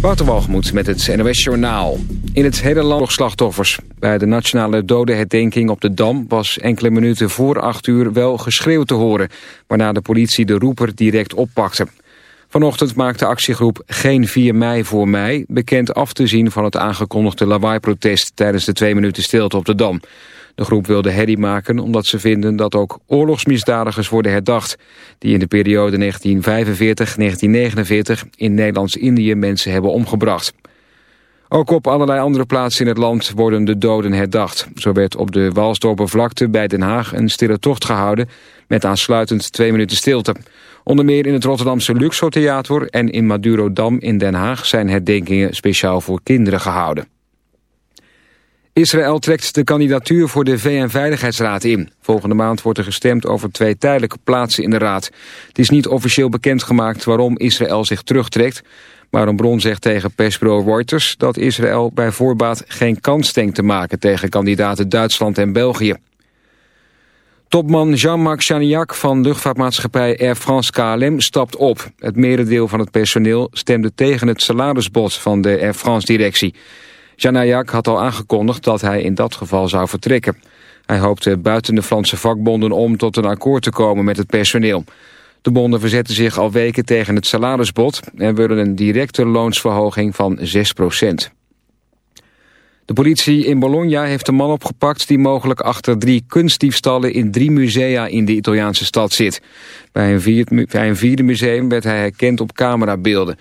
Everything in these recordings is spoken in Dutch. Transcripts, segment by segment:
Wouter met het NOS Journaal. In het hele land nog slachtoffers. Bij de nationale dodenherdenking op de Dam was enkele minuten voor acht uur wel geschreeuw te horen, waarna de politie de roeper direct oppakte. Vanochtend maakte actiegroep Geen 4 mei voor mij bekend af te zien van het aangekondigde lawaai-protest tijdens de twee minuten stilte op de Dam. De groep wilde herrie maken omdat ze vinden dat ook oorlogsmisdadigers worden herdacht... die in de periode 1945-1949 in Nederlands-Indië mensen hebben omgebracht. Ook op allerlei andere plaatsen in het land worden de doden herdacht. Zo werd op de Walsdorpervlakte bij Den Haag een stille tocht gehouden... met aansluitend twee minuten stilte. Onder meer in het Rotterdamse Luxor Theater en in Madurodam in Den Haag... zijn herdenkingen speciaal voor kinderen gehouden. Israël trekt de kandidatuur voor de VN-veiligheidsraad in. Volgende maand wordt er gestemd over twee tijdelijke plaatsen in de raad. Het is niet officieel bekendgemaakt waarom Israël zich terugtrekt... maar een bron zegt tegen persbureau Reuters... dat Israël bij voorbaat geen kans denkt te maken... tegen kandidaten Duitsland en België. Topman Jean-Marc Chaniac van luchtvaartmaatschappij Air France KLM stapt op. Het merendeel van het personeel stemde tegen het salarisbod van de Air France-directie... Janayak had al aangekondigd dat hij in dat geval zou vertrekken. Hij hoopte buiten de Franse vakbonden om tot een akkoord te komen met het personeel. De bonden verzetten zich al weken tegen het salarisbod... en willen een directe loonsverhoging van 6% De politie in Bologna heeft een man opgepakt die mogelijk achter drie kunstdiefstallen in drie musea in de Italiaanse stad zit. Bij een vierde museum werd hij herkend op camerabeelden.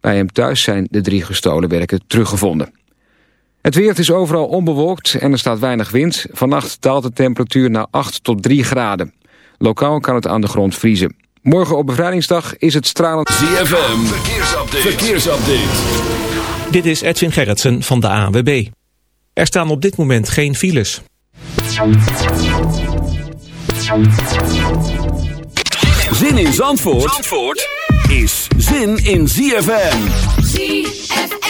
Bij hem thuis zijn de drie gestolen werken teruggevonden. Het weer is overal onbewolkt en er staat weinig wind. Vannacht daalt de temperatuur naar 8 tot 3 graden. Lokaal kan het aan de grond vriezen. Morgen op bevrijdingsdag is het stralend... ZFM, verkeersupdate. verkeersupdate. Dit is Edwin Gerritsen van de ANWB. Er staan op dit moment geen files. Zin in Zandvoort, Zandvoort? is zin in ZFM. ZFM.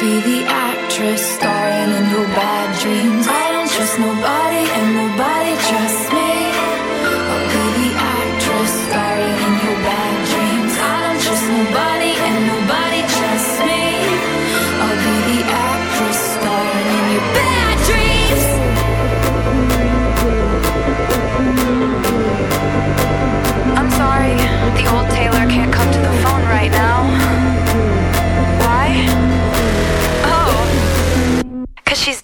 Be the actress starring in your bad dreams. I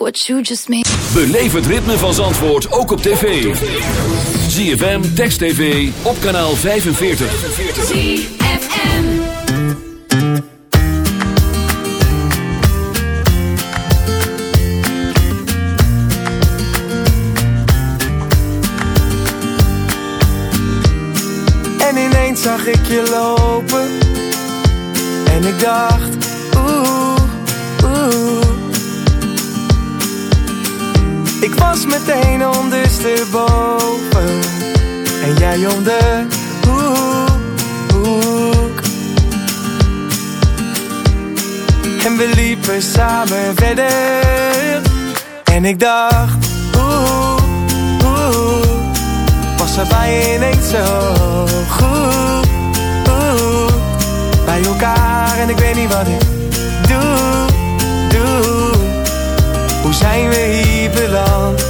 What you just made. Beleef het ritme van Zandvoort ook op tv. ZFM, Text TV, op kanaal 45. ZFM. En ineens zag ik je lopen En jij om de hoek, hoek En we liepen samen verder. En ik dacht Oeh, oeh was er bij ineens zo goed? Oeh, Bij elkaar en ik weet niet wat ik doe, doe. Hoe zijn we hier beland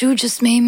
you just made me.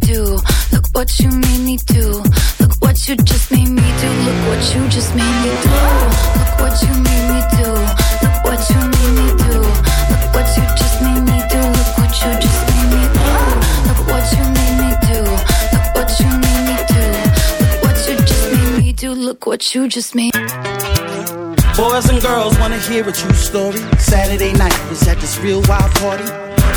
what you just made. Boys and girls wanna hear a true story. Saturday night was at this real wild party.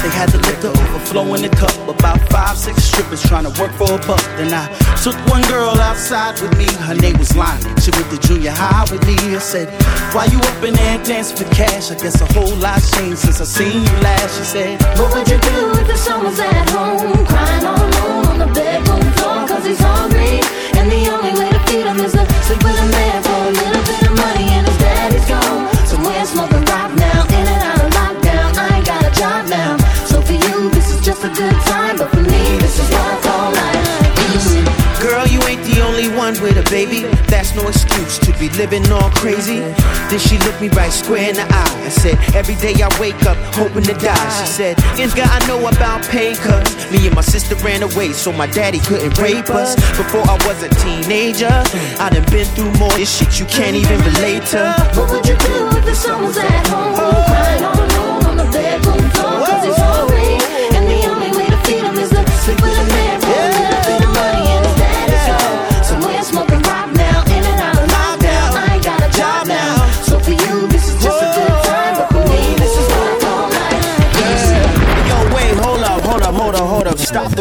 They had the liquor overflow in the cup. About five, six strippers trying to work for a buck. Then I took one girl outside with me. Her name was Lonnie. She went to junior high with me. I said, Why you up in there dancing for cash? I guess a whole lot's changed since I seen you last. She said, What would you do if the someone's at home? Crying all alone on the bedroom floor, cause he's hungry. And the only way sleep with a man for a little bit of money. And his daddy's gone. Smoking rock now. In and out of lockdown. I ain't got a job now. One with a baby. That's no excuse to be living all crazy. Then she looked me right square in the eye and said, Every day I wake up hoping to die. She said, Inga, I know about pain, cause me and my sister ran away so my daddy couldn't rape us. Before I was a teenager, I done been through more this shit you can't even relate to. What would you do if the son was at home? Crying on the bedroom floor cause he's hungry. And the only way to feed him is to sleep with a man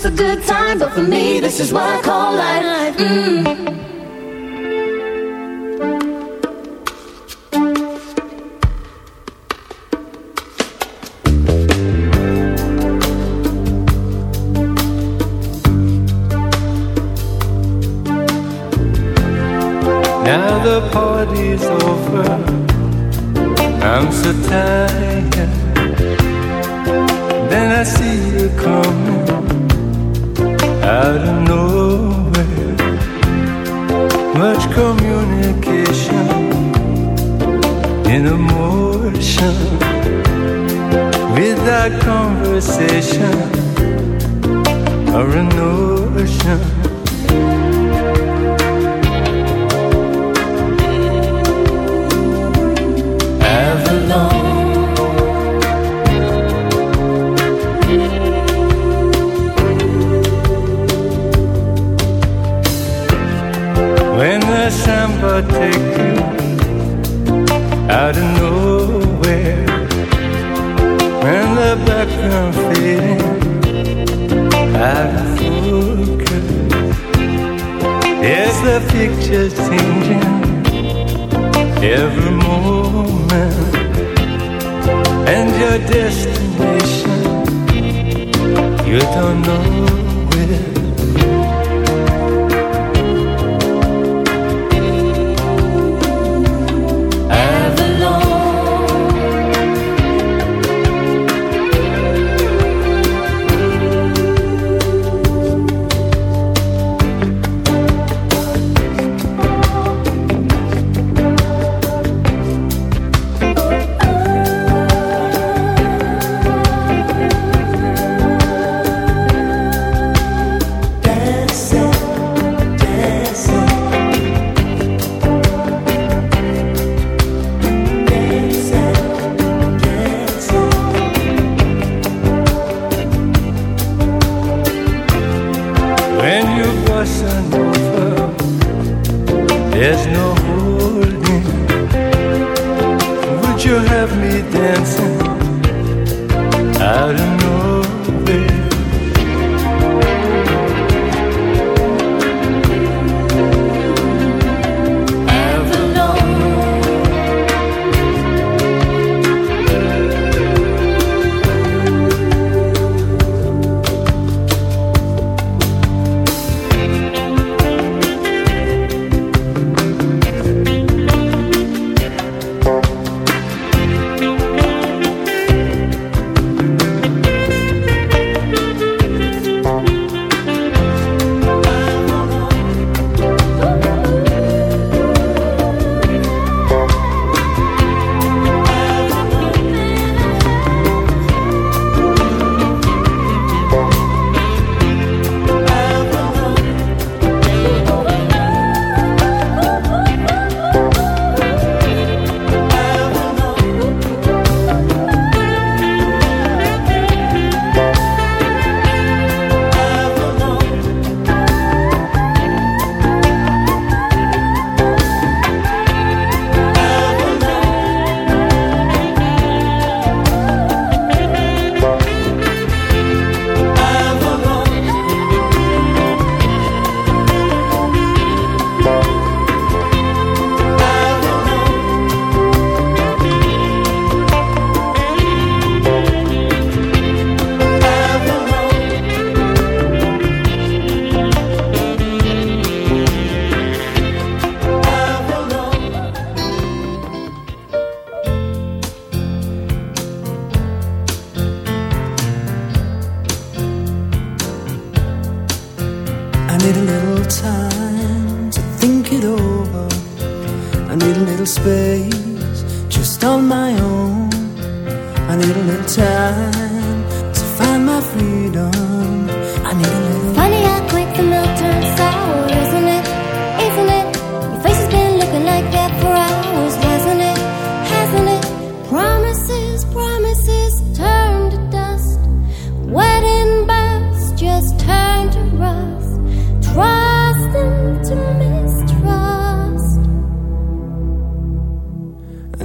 just a good time. But for me, this is what I call life. Mm.